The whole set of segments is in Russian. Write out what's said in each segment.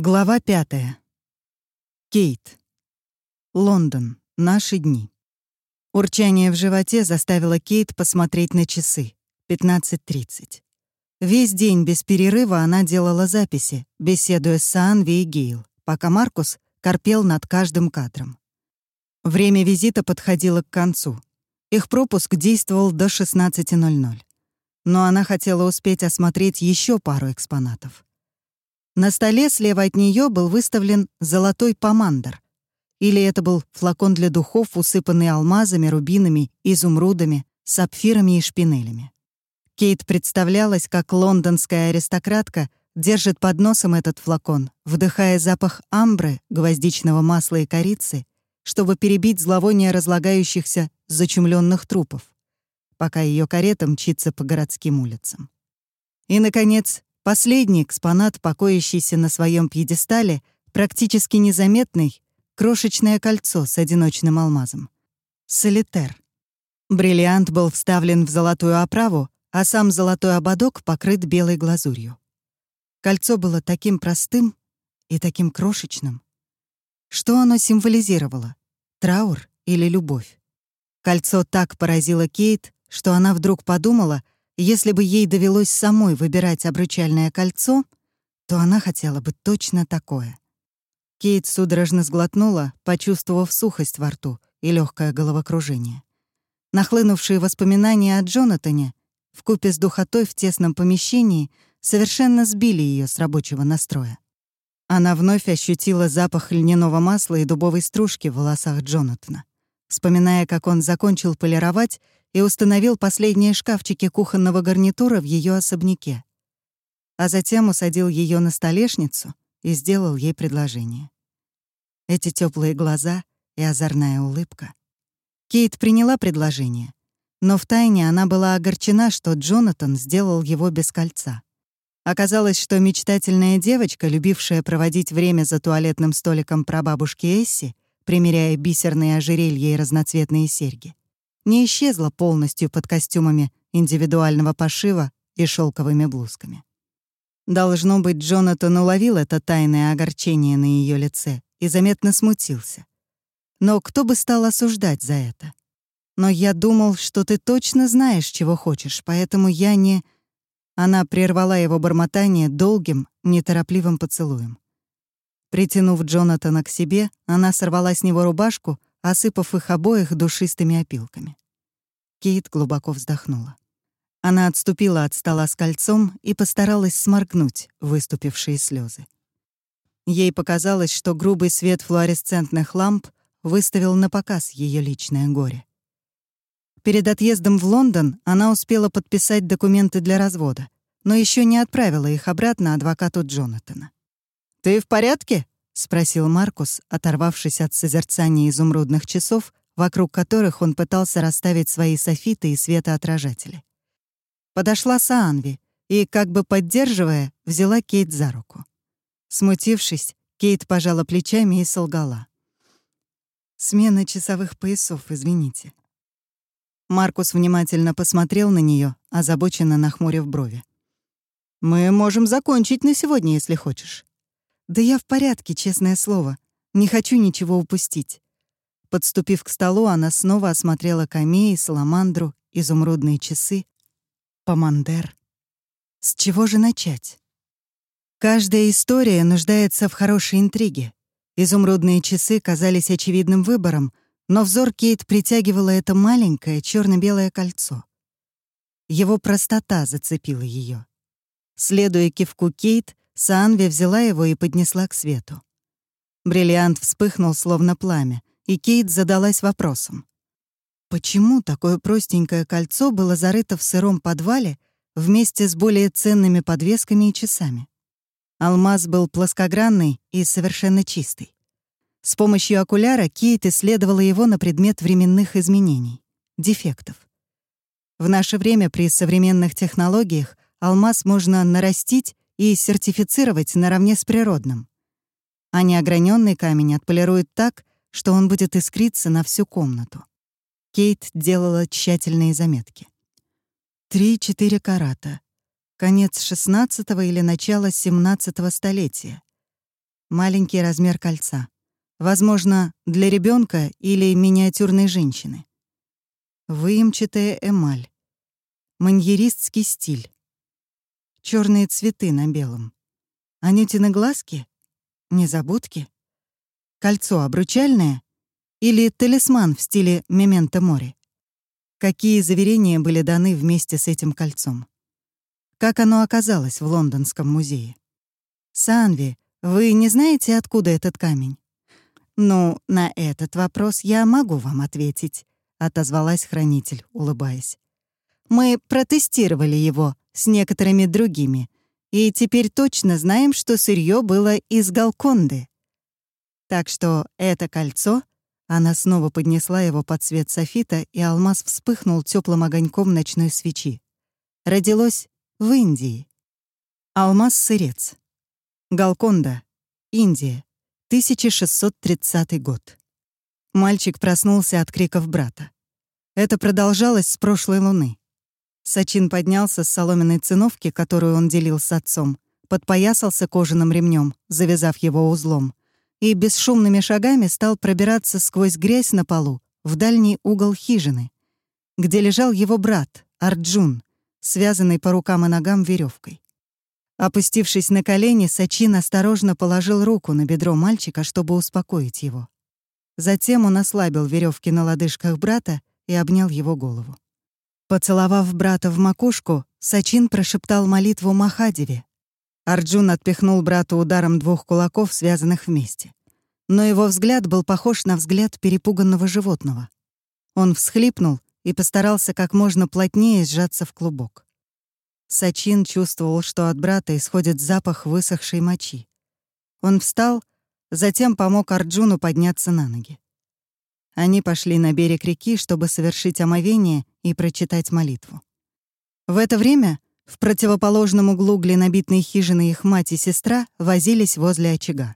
Глава пятая. Кейт. Лондон. Наши дни. Урчание в животе заставило Кейт посмотреть на часы. 15.30. Весь день без перерыва она делала записи, беседуя с Саанви и Гейл, пока Маркус корпел над каждым кадром. Время визита подходило к концу. Их пропуск действовал до 16.00. Но она хотела успеть осмотреть еще пару экспонатов. На столе слева от нее был выставлен золотой помандер. Или это был флакон для духов, усыпанный алмазами, рубинами, изумрудами, сапфирами и шпинелями. Кейт представлялась, как лондонская аристократка держит под носом этот флакон, вдыхая запах амбры, гвоздичного масла и корицы, чтобы перебить зловоние разлагающихся зачумленных трупов, пока ее карета мчится по городским улицам. И, наконец, Последний экспонат, покоящийся на своем пьедестале, практически незаметный, крошечное кольцо с одиночным алмазом. Солитер. Бриллиант был вставлен в золотую оправу, а сам золотой ободок покрыт белой глазурью. Кольцо было таким простым и таким крошечным. Что оно символизировало? Траур или любовь? Кольцо так поразило Кейт, что она вдруг подумала — если бы ей довелось самой выбирать обручальное кольцо, то она хотела бы точно такое. Кейт судорожно сглотнула, почувствовав сухость во рту и легкое головокружение. Нахлынувшие воспоминания о Джонатане вкупе с духотой в тесном помещении совершенно сбили ее с рабочего настроя. Она вновь ощутила запах льняного масла и дубовой стружки в волосах Джонатана. Вспоминая, как он закончил полировать и установил последние шкафчики кухонного гарнитура в ее особняке. А затем усадил ее на столешницу и сделал ей предложение. Эти теплые глаза и озорная улыбка. Кейт приняла предложение, но втайне она была огорчена, что Джонатан сделал его без кольца. Оказалось, что мечтательная девочка, любившая проводить время за туалетным столиком прабабушки Эсси, примеряя бисерные ожерелья и разноцветные серьги, не исчезла полностью под костюмами индивидуального пошива и шелковыми блузками. Должно быть, Джонатан уловил это тайное огорчение на ее лице и заметно смутился. Но кто бы стал осуждать за это? Но я думал, что ты точно знаешь, чего хочешь, поэтому я не... Она прервала его бормотание долгим, неторопливым поцелуем. Притянув Джонатана к себе, она сорвала с него рубашку осыпав их обоих душистыми опилками. Кейт глубоко вздохнула. Она отступила от стола с кольцом и постаралась сморгнуть выступившие слезы. Ей показалось, что грубый свет флуоресцентных ламп выставил на показ ее личное горе. Перед отъездом в Лондон она успела подписать документы для развода, но еще не отправила их обратно адвокату Джонатана. «Ты в порядке?» — спросил Маркус, оторвавшись от созерцания изумрудных часов, вокруг которых он пытался расставить свои софиты и светоотражатели. Подошла Саанви и, как бы поддерживая, взяла Кейт за руку. Смутившись, Кейт пожала плечами и солгала. «Смена часовых поясов, извините». Маркус внимательно посмотрел на нее, озабоченно нахмурив брови. «Мы можем закончить на сегодня, если хочешь». «Да я в порядке, честное слово. Не хочу ничего упустить». Подступив к столу, она снова осмотрела камеи, саламандру, изумрудные часы, помандер. С чего же начать? Каждая история нуждается в хорошей интриге. Изумрудные часы казались очевидным выбором, но взор Кейт притягивало это маленькое черно белое кольцо. Его простота зацепила ее. Следуя кивку Кейт, Саанви взяла его и поднесла к свету. Бриллиант вспыхнул, словно пламя, и Кейт задалась вопросом. Почему такое простенькое кольцо было зарыто в сыром подвале вместе с более ценными подвесками и часами? Алмаз был плоскогранный и совершенно чистый. С помощью окуляра Кейт исследовала его на предмет временных изменений, дефектов. В наше время при современных технологиях алмаз можно нарастить и сертифицировать наравне с природным. А неограненный камень отполируют так, что он будет искриться на всю комнату. Кейт делала тщательные заметки. Три-четыре карата. Конец XVI или начало XVII столетия. Маленький размер кольца. Возможно, для ребенка или миниатюрной женщины. Выемчатая эмаль. Маньеристский стиль. Черные цветы на белом. Анютины глазки? Незабудки? Кольцо обручальное? Или талисман в стиле «Мементо море»? Какие заверения были даны вместе с этим кольцом? Как оно оказалось в Лондонском музее? Санви, вы не знаете, откуда этот камень? Ну, на этот вопрос я могу вам ответить, отозвалась хранитель, улыбаясь. Мы протестировали его с некоторыми другими, и теперь точно знаем, что сырье было из Галконды. Так что это кольцо она снова поднесла его под свет софита, и алмаз вспыхнул теплым огоньком ночной свечи. Родилось в Индии. Алмаз-сырец. Галконда, Индия, 1630 год. Мальчик проснулся от криков брата. Это продолжалось с прошлой луны. Сачин поднялся с соломенной циновки, которую он делил с отцом, подпоясался кожаным ремнем, завязав его узлом, и бесшумными шагами стал пробираться сквозь грязь на полу в дальний угол хижины, где лежал его брат, Арджун, связанный по рукам и ногам веревкой. Опустившись на колени, Сачин осторожно положил руку на бедро мальчика, чтобы успокоить его. Затем он ослабил веревки на лодыжках брата и обнял его голову. Поцеловав брата в макушку, Сачин прошептал молитву Махадеве, Арджун отпихнул брата ударом двух кулаков, связанных вместе. Но его взгляд был похож на взгляд перепуганного животного. Он всхлипнул и постарался как можно плотнее сжаться в клубок. Сачин чувствовал, что от брата исходит запах высохшей мочи. Он встал, затем помог Арджуну подняться на ноги. Они пошли на берег реки, чтобы совершить омовение и прочитать молитву. В это время в противоположном углу глинобитной хижины их мать и сестра возились возле очага.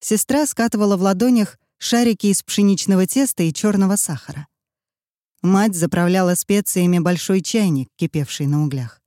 Сестра скатывала в ладонях шарики из пшеничного теста и черного сахара. Мать заправляла специями большой чайник, кипевший на углях.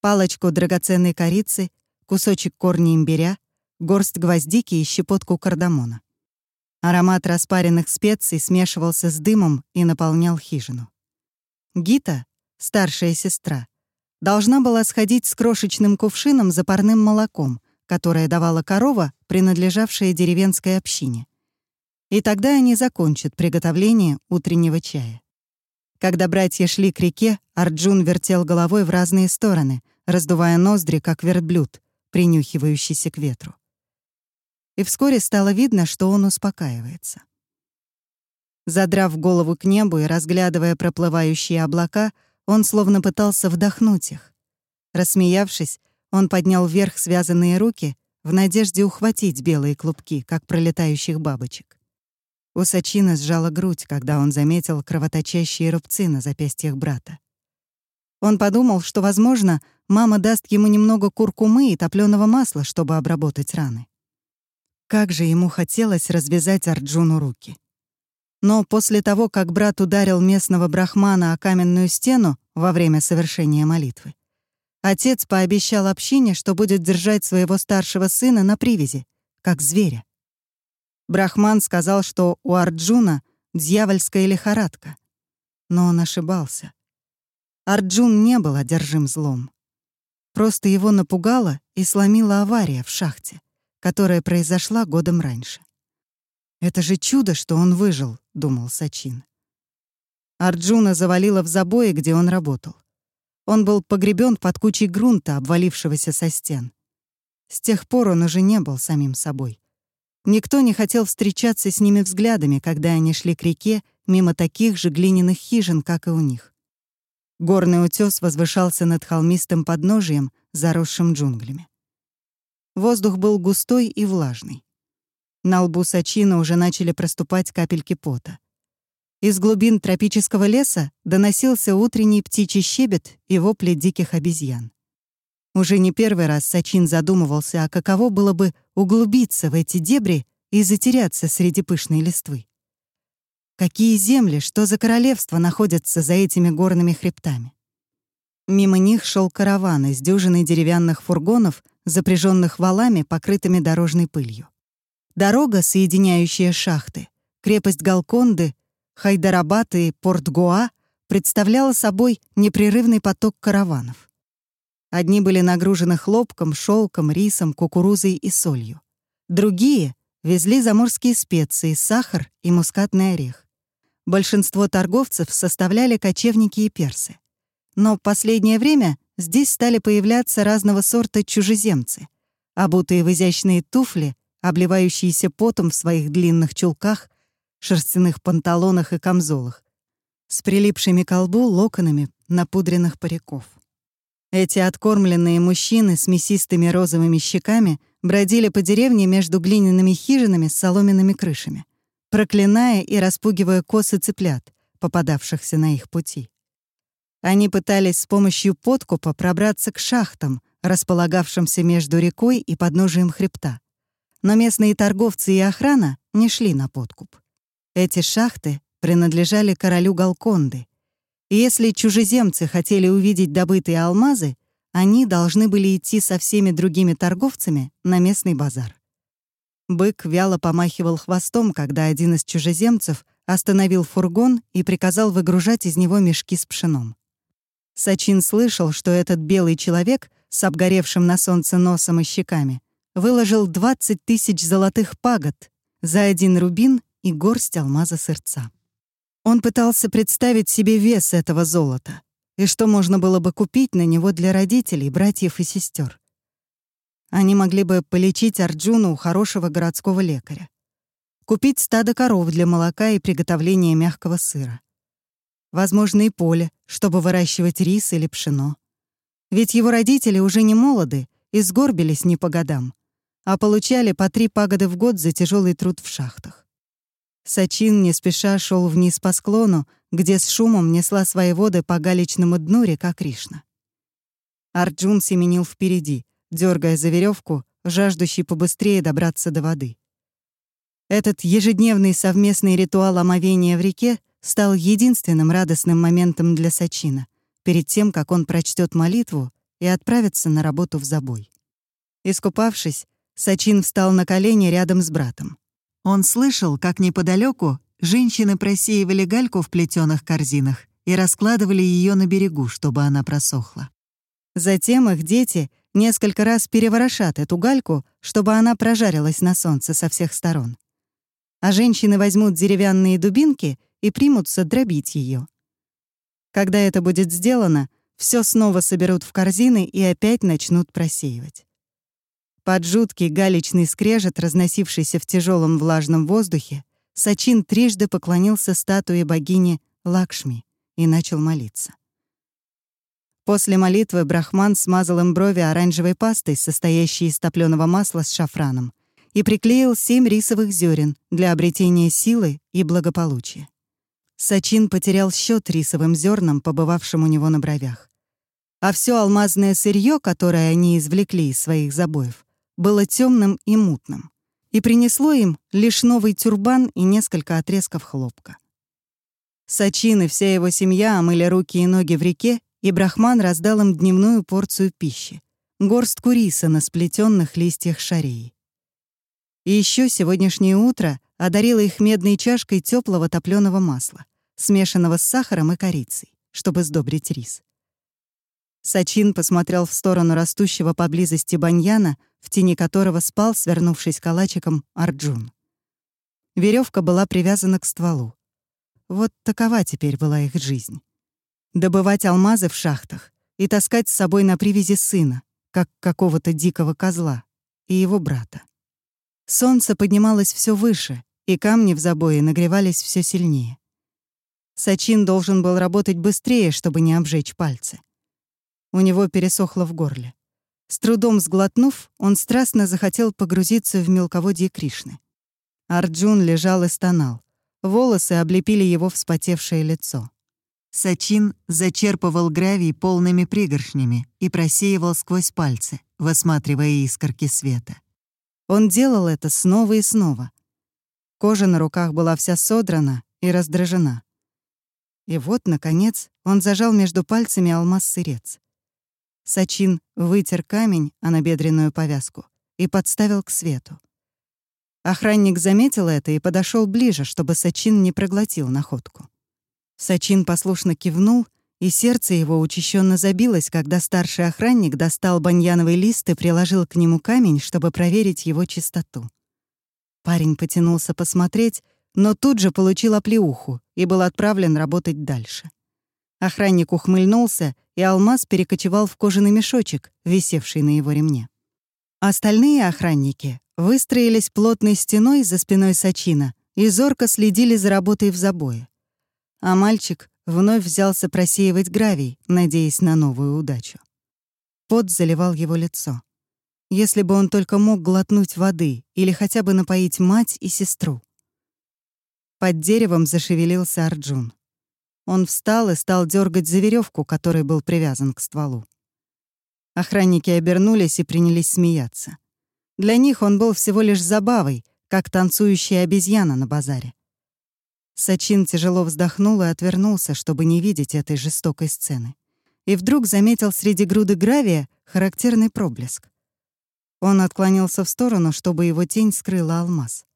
Палочку драгоценной корицы, кусочек корня имбиря, горсть гвоздики и щепотку кардамона. Аромат распаренных специй смешивался с дымом и наполнял хижину. Гита, старшая сестра, должна была сходить с крошечным кувшином за парным молоком, которое давала корова, принадлежавшая деревенской общине. И тогда они закончат приготовление утреннего чая. Когда братья шли к реке, Арджун вертел головой в разные стороны, раздувая ноздри, как верблюд, принюхивающийся к ветру. И вскоре стало видно, что он успокаивается. Задрав голову к небу и разглядывая проплывающие облака, он словно пытался вдохнуть их. Рассмеявшись, он поднял вверх связанные руки в надежде ухватить белые клубки, как пролетающих бабочек. У Сачина сжала грудь, когда он заметил кровоточащие рубцы на запястьях брата. Он подумал, что, возможно, мама даст ему немного куркумы и топленого масла, чтобы обработать раны. Как же ему хотелось развязать Арджуну руки. Но после того, как брат ударил местного брахмана о каменную стену во время совершения молитвы, отец пообещал общине, что будет держать своего старшего сына на привязи, как зверя. Брахман сказал, что у Арджуна дьявольская лихорадка. Но он ошибался. Арджун не был одержим злом. Просто его напугала и сломила авария в шахте, которая произошла годом раньше. «Это же чудо, что он выжил», — думал Сачин. Арджуна завалило в забое, где он работал. Он был погребен под кучей грунта, обвалившегося со стен. С тех пор он уже не был самим собой. Никто не хотел встречаться с ними взглядами, когда они шли к реке мимо таких же глиняных хижин, как и у них. Горный утес возвышался над холмистым подножием, заросшим джунглями. Воздух был густой и влажный. На лбу Сачина уже начали проступать капельки пота. Из глубин тропического леса доносился утренний птичий щебет и вопли диких обезьян. Уже не первый раз Сачин задумывался, а каково было бы углубиться в эти дебри и затеряться среди пышной листвы. Какие земли, что за королевство находятся за этими горными хребтами? Мимо них шел караван из дюжины деревянных фургонов, запряженных валами, покрытыми дорожной пылью. Дорога, соединяющая шахты, крепость Галконды, Хайдарабад и Порт-Гоа, представляла собой непрерывный поток караванов. Одни были нагружены хлопком, шелком, рисом, кукурузой и солью. Другие везли заморские специи, сахар и мускатный орех. Большинство торговцев составляли кочевники и персы. Но в последнее время здесь стали появляться разного сорта чужеземцы, обутые в изящные туфли, обливающиеся потом в своих длинных чулках, шерстяных панталонах и камзолах, с прилипшими к колбу локонами напудренных париков. Эти откормленные мужчины с мясистыми розовыми щеками бродили по деревне между глиняными хижинами с соломенными крышами, проклиная и распугивая косы цыплят, попадавшихся на их пути. Они пытались с помощью подкупа пробраться к шахтам, располагавшимся между рекой и подножием хребта. Но местные торговцы и охрана не шли на подкуп. Эти шахты принадлежали королю Галконды, и если чужеземцы хотели увидеть добытые алмазы, они должны были идти со всеми другими торговцами на местный базар. Бык вяло помахивал хвостом, когда один из чужеземцев остановил фургон и приказал выгружать из него мешки с пшеном. Сачин слышал, что этот белый человек с обгоревшим на солнце носом и щеками выложил 20 тысяч золотых пагод за один рубин и горсть алмаза сырца. Он пытался представить себе вес этого золота и что можно было бы купить на него для родителей, братьев и сестер. Они могли бы полечить Арджуну у хорошего городского лекаря, купить стадо коров для молока и приготовления мягкого сыра. Возможно, и поле, чтобы выращивать рис или пшено. Ведь его родители уже не молоды и сгорбились не по годам, а получали по три пагоды в год за тяжелый труд в шахтах. Сачин не спеша шел вниз по склону, где с шумом несла свои воды по галечному дну река Кришна. Арджун семенил впереди, дергая за веревку, жаждущий побыстрее добраться до воды. Этот ежедневный совместный ритуал омовения в реке стал единственным радостным моментом для Сачина, перед тем, как он прочтет молитву и отправится на работу в забой. Искупавшись, Сачин встал на колени рядом с братом. Он слышал, как неподалеку женщины просеивали гальку в плетеных корзинах и раскладывали ее на берегу, чтобы она просохла. Затем их дети несколько раз переворошат эту гальку, чтобы она прожарилась на солнце со всех сторон. А женщины возьмут деревянные дубинки и примутся дробить ее. Когда это будет сделано, все снова соберут в корзины и опять начнут просеивать. Под жуткий галечный скрежет, разносившийся в тяжелом влажном воздухе, Сачин трижды поклонился статуе богини Лакшми и начал молиться. После молитвы Брахман смазал им брови оранжевой пастой, состоящей из топленого масла с шафраном, и приклеил семь рисовых зерен для обретения силы и благополучия. Сачин потерял счет рисовым зернам, побывавшим у него на бровях. А все алмазное сырье, которое они извлекли из своих забоев, было темным и мутным, и принесло им лишь новый тюрбан и несколько отрезков хлопка. Сачин и вся его семья омыли руки и ноги в реке, и Брахман раздал им дневную порцию пищи — горстку риса на сплетенных листьях шареи. И еще сегодняшнее утро одарило их медной чашкой теплого топленого масла, смешанного с сахаром и корицей, чтобы сдобрить рис. Сачин посмотрел в сторону растущего поблизости баньяна, в тени которого спал, свернувшись калачиком, Арджун. Веревка была привязана к стволу. Вот такова теперь была их жизнь. Добывать алмазы в шахтах и таскать с собой на привязи сына, как какого-то дикого козла, и его брата. Солнце поднималось все выше, и камни в забое нагревались все сильнее. Сачин должен был работать быстрее, чтобы не обжечь пальцы. У него пересохло в горле. С трудом сглотнув, он страстно захотел погрузиться в мелководье Кришны. Арджун лежал и стонал. Волосы облепили его вспотевшее лицо. Сачин зачерпывал гравий полными пригоршнями и просеивал сквозь пальцы, высматривая искорки света. Он делал это снова и снова. Кожа на руках была вся содрана и раздражена. И вот, наконец, он зажал между пальцами алмаз-сырец. Сачин вытер камень о набедренную повязку и подставил к свету. Охранник заметил это и подошел ближе, чтобы Сачин не проглотил находку. Сачин послушно кивнул, и сердце его учащенно забилось, когда старший охранник достал баньяновый лист и приложил к нему камень, чтобы проверить его чистоту. Парень потянулся посмотреть, но тут же получил оплеуху и был отправлен работать дальше. Охранник ухмыльнулся, и алмаз перекочевал в кожаный мешочек, висевший на его ремне. Остальные охранники выстроились плотной стеной за спиной Сачина и зорко следили за работой в забое. А мальчик вновь взялся просеивать гравий, надеясь на новую удачу. Пот заливал его лицо. Если бы он только мог глотнуть воды или хотя бы напоить мать и сестру. Под деревом зашевелился Арджун. Он встал и стал дергать за веревку, которой был привязан к стволу. Охранники обернулись и принялись смеяться. Для них он был всего лишь забавой, как танцующая обезьяна на базаре. Сачин тяжело вздохнул и отвернулся, чтобы не видеть этой жестокой сцены. И вдруг заметил среди груды гравия характерный проблеск. Он отклонился в сторону, чтобы его тень скрыла алмаз.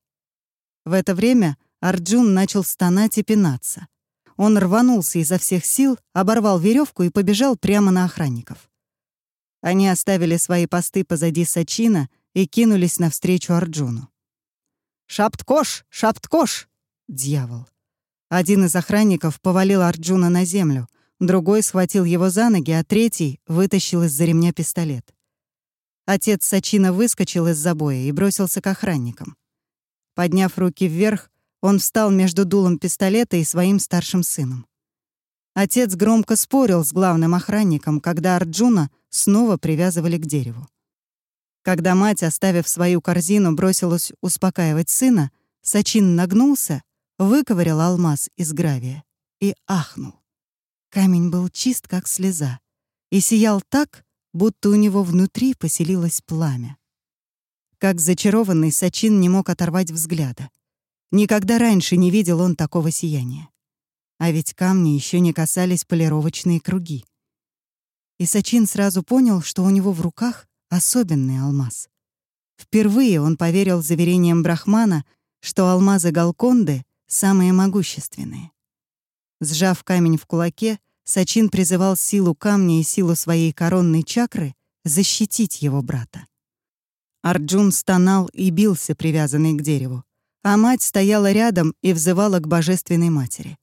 В это время Арджун начал стонать и пинаться. Он рванулся изо всех сил, оборвал веревку и побежал прямо на охранников. Они оставили свои посты позади Сачина и кинулись навстречу Арджуну. «Шапткош! Шапткош!» Дьявол. Один из охранников повалил Арджуна на землю, другой схватил его за ноги, а третий вытащил из-за ремня пистолет. Отец Сачина выскочил из забоя и бросился к охранникам. Подняв руки вверх, он встал между дулом пистолета и своим старшим сыном. Отец громко спорил с главным охранником, когда Арджуна снова привязывали к дереву. Когда мать, оставив свою корзину, бросилась успокаивать сына, Сачин нагнулся выковырял алмаз из гравия и ахнул. Камень был чист, как слеза, и сиял так, будто у него внутри поселилось пламя. Как зачарованный, Сачин не мог оторвать взгляда. Никогда раньше не видел он такого сияния. А ведь камни еще не касались полировочные круги. И Сачин сразу понял, что у него в руках особенный алмаз. Впервые он поверил заверениям Брахмана, что алмазы Галконды самые могущественные. Сжав камень в кулаке, Сачин призывал силу камня и силу своей коронной чакры защитить его брата. Арджун стонал и бился, привязанный к дереву, а мать стояла рядом и взывала к божественной матери.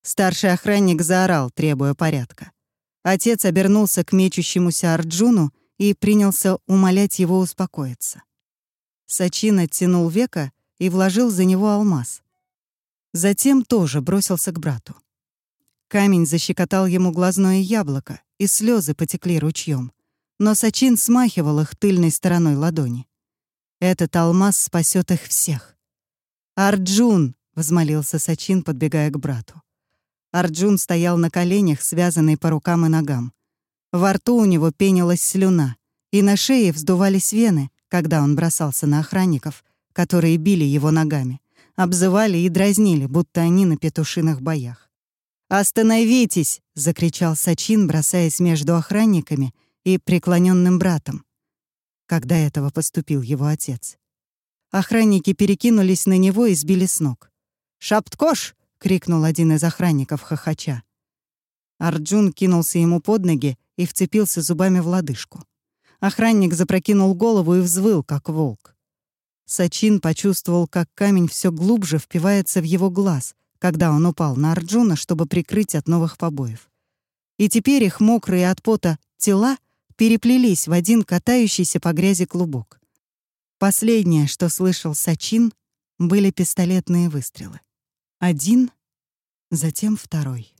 Старший охранник заорал, требуя порядка. Отец обернулся к мечущемуся Арджуну и принялся умолять его успокоиться. Сачин оттянул века и вложил за него алмаз. Затем тоже бросился к брату. Камень защекотал ему глазное яблоко, и слезы потекли ручьем. Но Сачин смахивал их тыльной стороной ладони. Этот алмаз спасет их всех. «Арджун!» — взмолился Сачин, подбегая к брату. Арджун стоял на коленях, связанный по рукам и ногам. Во рту у него пенилась слюна, и на шее вздувались вены, когда он бросался на охранников, которые били его ногами обзывали и дразнили, будто они на петушиных боях. «Остановитесь!» — закричал Сачин, бросаясь между охранниками и преклоненным братом, когда этого поступил его отец. Охранники перекинулись на него и сбили с ног. «Шапткош!» — крикнул один из охранников хохоча. Арджун кинулся ему под ноги и вцепился зубами в лодыжку. Охранник запрокинул голову и взвыл, как волк. Сачин почувствовал, как камень все глубже впивается в его глаз, когда он упал на Арджуна, чтобы прикрыть от новых побоев. И теперь их мокрые от пота тела переплелись в один катающийся по грязи клубок. Последнее, что слышал Сачин, были пистолетные выстрелы. Один, затем второй.